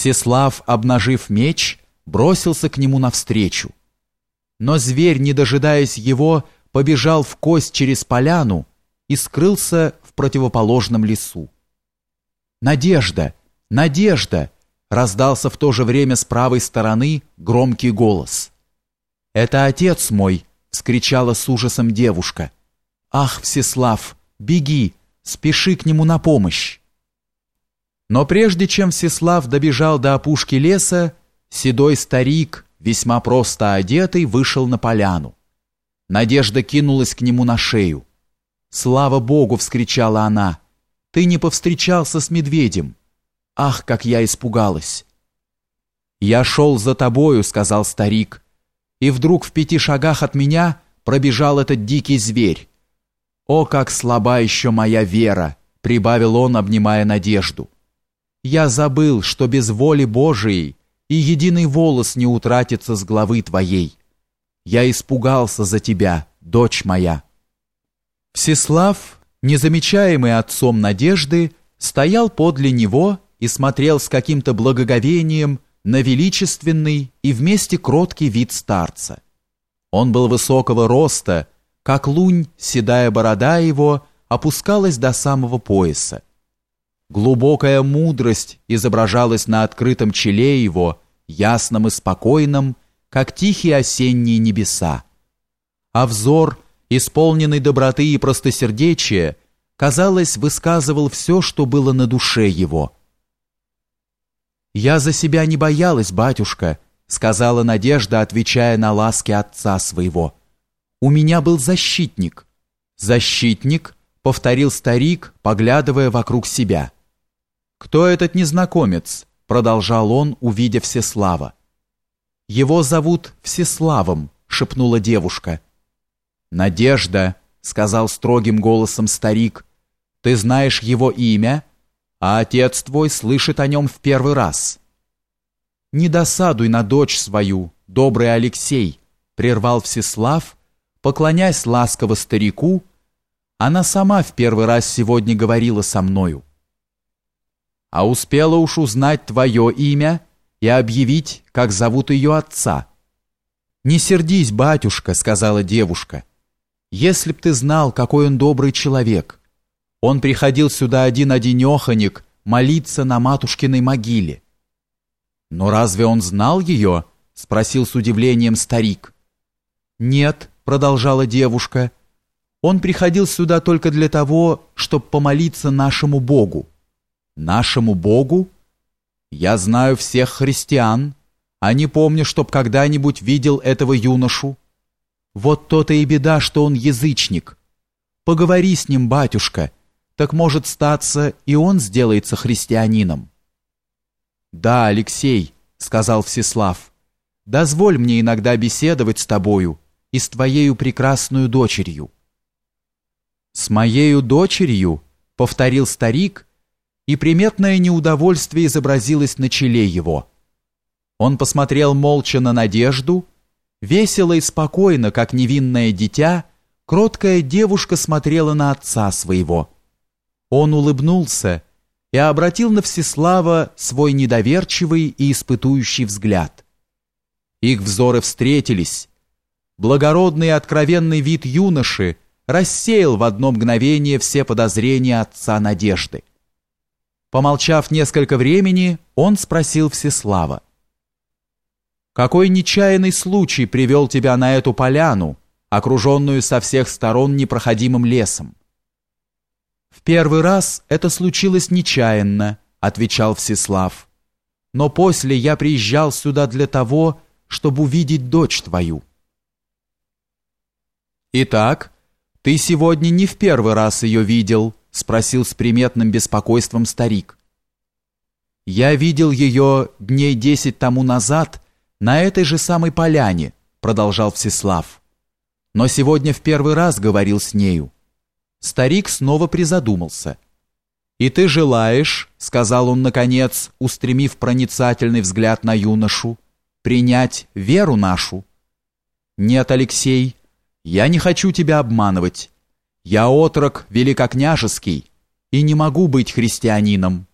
Всеслав, обнажив меч, бросился к нему навстречу. Но зверь, не дожидаясь его, побежал в кость через поляну и скрылся в противоположном лесу. «Надежда! Надежда!» раздался в то же время с правой стороны громкий голос. «Это отец мой!» — вскричала с ужасом девушка. «Ах, Всеслав, беги, спеши к нему на помощь!» Но прежде чем Всеслав добежал до опушки леса, седой старик, весьма просто одетый, вышел на поляну. Надежда кинулась к нему на шею. «Слава Богу!» — вскричала она. «Ты не повстречался с медведем!» Ах, как я испугалась! «Я шел за тобою», — сказал старик, и вдруг в пяти шагах от меня пробежал этот дикий зверь. «О, как слаба еще моя вера!» — прибавил он, обнимая надежду. «Я забыл, что без воли Божией и единый волос не утратится с главы твоей. Я испугался за тебя, дочь моя». Всеслав, незамечаемый отцом надежды, стоял подле него и смотрел с каким-то благоговением на величественный и вместе кроткий вид старца. Он был высокого роста, как лунь, седая борода его опускалась до самого пояса. Глубокая мудрость изображалась на открытом челе его, ясным и спокойным, как тихие осенние небеса. А взор, исполненный доброты и простосердечия, казалось, высказывал все, что было на душе его – «Я за себя не боялась, батюшка», сказала Надежда, отвечая на ласки отца своего. «У меня был защитник». «Защитник?» — повторил старик, поглядывая вокруг себя. «Кто этот незнакомец?» — продолжал он, увидя Всеслава. «Его зовут Всеславом», — шепнула девушка. «Надежда», — сказал строгим голосом старик, — «ты знаешь его имя?» а отец твой слышит о нем в первый раз. Не досадуй на дочь свою, добрый Алексей, прервал Всеслав, поклоняясь ласково старику, она сама в первый раз сегодня говорила со мною. А успела уж узнать твое имя и объявить, как зовут ее отца. «Не сердись, батюшка», — сказала девушка. «Если б ты знал, какой он добрый человек, он приходил сюда один-одинеханик молиться на матушкиной могиле. «Но разве он знал ее?» — спросил с удивлением старик. «Нет», — продолжала девушка, — «он приходил сюда только для того, чтобы помолиться нашему Богу». «Нашему Богу? Я знаю всех христиан, а не помню, чтоб когда-нибудь видел этого юношу. Вот то-то и беда, что он язычник. Поговори с ним, батюшка» так может статься и он сделается христианином. Да, Алексей, сказал Всеслав, дозволь мне иногда беседовать с тобою и с твоею прекрасную дочерью. С моею дочерью, повторил старик, и приметное неудовольствие изобразилось на челе его. Он посмотрел молча на Надежду, весело и спокойно, как невинное дитя, кроткая девушка смотрела на отца своего. Он улыбнулся и обратил на Всеслава свой недоверчивый и испытующий взгляд. Их взоры встретились. Благородный и откровенный вид юноши рассеял в одно мгновение все подозрения отца Надежды. Помолчав несколько времени, он спросил Всеслава. «Какой нечаянный случай привел тебя на эту поляну, окруженную со всех сторон непроходимым лесом?» В первый раз это случилось нечаянно, отвечал Всеслав. Но после я приезжал сюда для того, чтобы увидеть дочь твою. Итак, ты сегодня не в первый раз ее видел, спросил с приметным беспокойством старик. Я видел ее дней десять тому назад на этой же самой поляне, продолжал Всеслав. Но сегодня в первый раз говорил с нею. Старик снова призадумался. «И ты желаешь, — сказал он наконец, устремив проницательный взгляд на юношу, — принять веру нашу?» «Нет, Алексей, я не хочу тебя обманывать. Я отрок великокняжеский и не могу быть христианином.